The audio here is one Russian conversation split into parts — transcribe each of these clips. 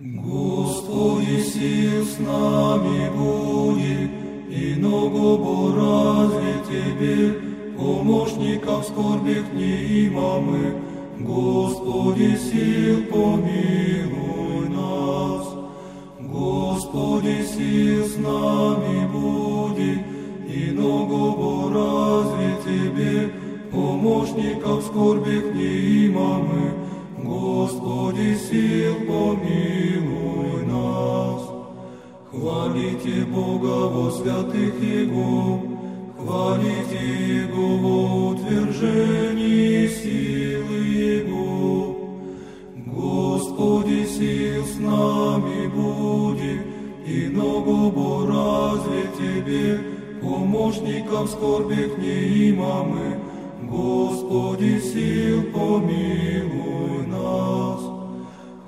Господи, сил с нами будет, и ногу разве Тебе, помощников скорбих не имамы, Господи, сил помилуй нас. Господи, сил с нами будет, и ногу разве Тебе, помощников скорбих не имамы, Господи, сил помилуй Хвалите Бога во святых Его, хвалите Его во утверждении силы Его. Господи, сил с нами будет, и ногу разве Тебе, помощников скорбих не имамы, Господи, сил помилуй нас.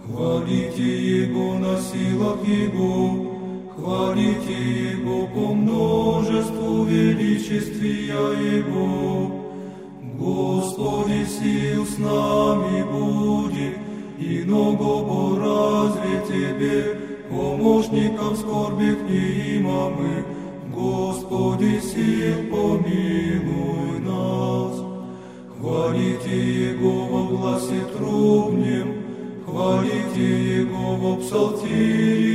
Хвалите Его на силах Его, хвалите Его по множеству величествия Его. Господи, сил с нами будет, и ногу разве Тебе, помощников скорбих не имамы, Господи, сил помилуй нас. Хвалите Его во гласе трубнем, хвалите Его во псалтире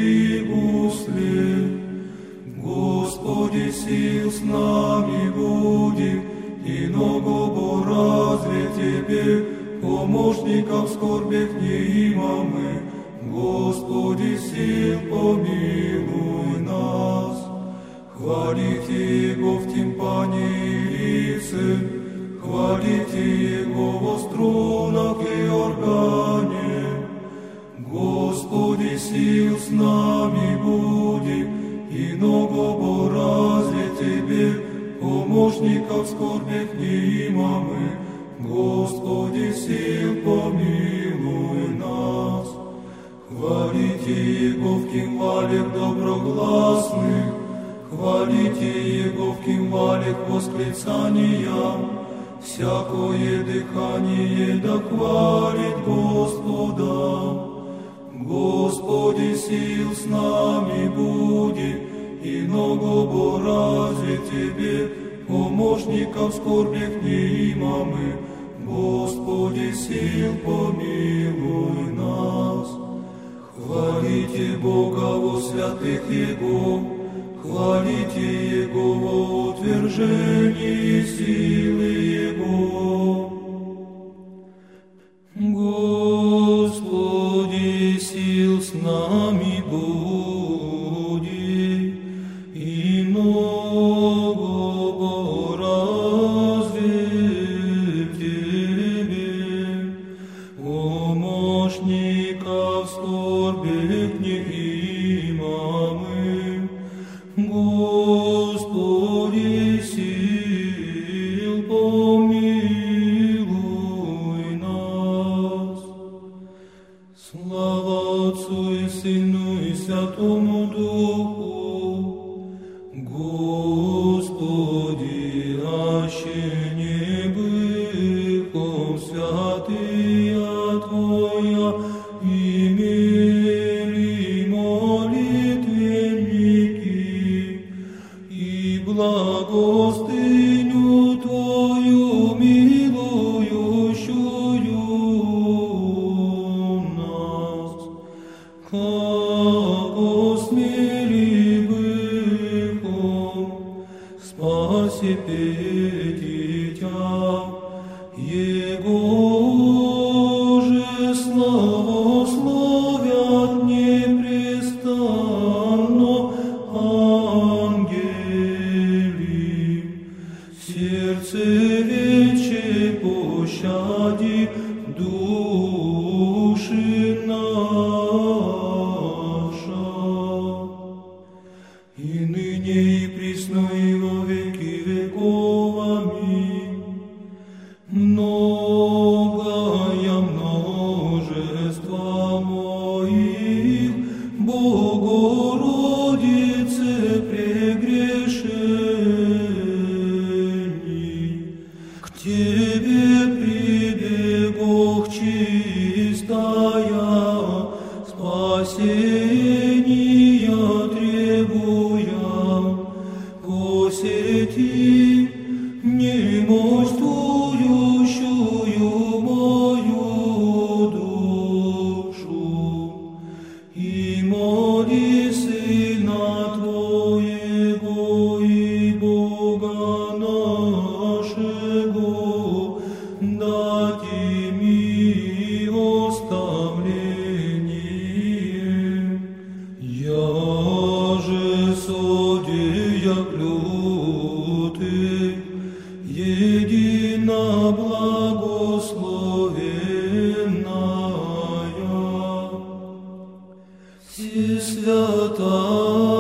с нами будет, и ногу разве Тебе, помощников скорбих не имамы, Господи, сил помилуй нас. Хвалите Его в тимпане и лице, хвалите Его во струнах и органе. Господи, сил с нами будет, и ногу помощников скорбих не имамы, Господи, сил помилуй нас. Хвалите Его в кимвалях доброгласных, хвалите Его в кимвалях восклицаниям, всякое дыхание да хвалит Господа. Господи, сил с нами будет, и ногу разве Тебе, помощников скорбих не имамы, Господи, сил помилуй нас. Хвалите Бога во святых Его, хвалите Его во утверждении силы Его. Господи, сил с нами будет, и ногу Sanctum Duo, Go ради души наша. И ныне и присно и во веки веков. siete, mie Is the thought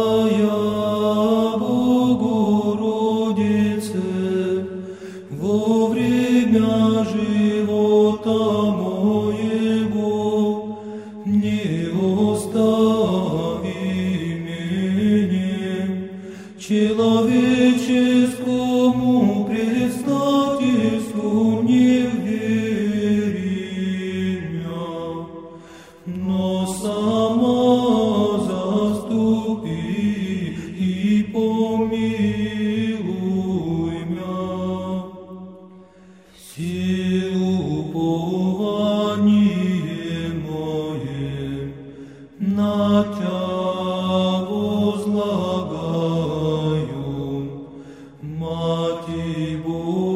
Все упование мое на Тебя возлагаю, Мать Божья.